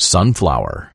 sunflower.